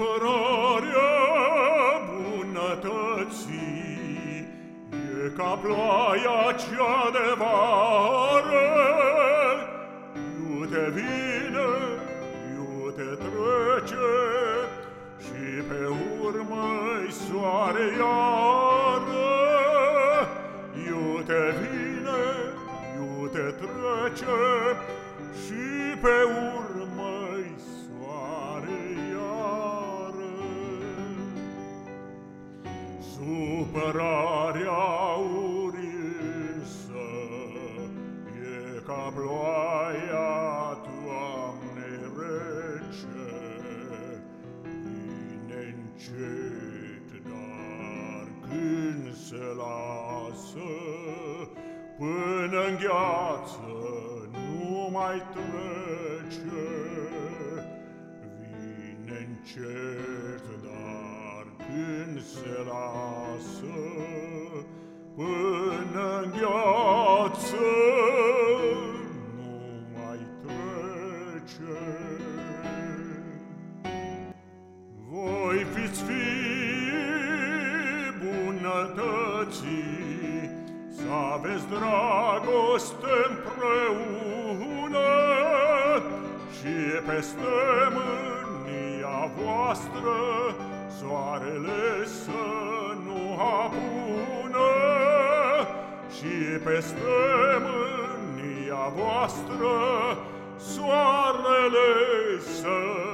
Supărarea bunătății E ca ploaia cea de vară. Iute vine, iute trece Și pe urmă-i soare iară. Iute vine, iute trece Și pe urmă-i Supărarea urinsă e ca ploaia, Doamne, rece, vine încet, dar când se lasă, până în gheață nu mai trece, vine încet, dar când se lasă până în gheață nu mai trece. Voi fiți fii bunătății, să aveți dragoste împreună și peste mânia voastră Soarele să nu apună Și peste mânia voastră Soarele să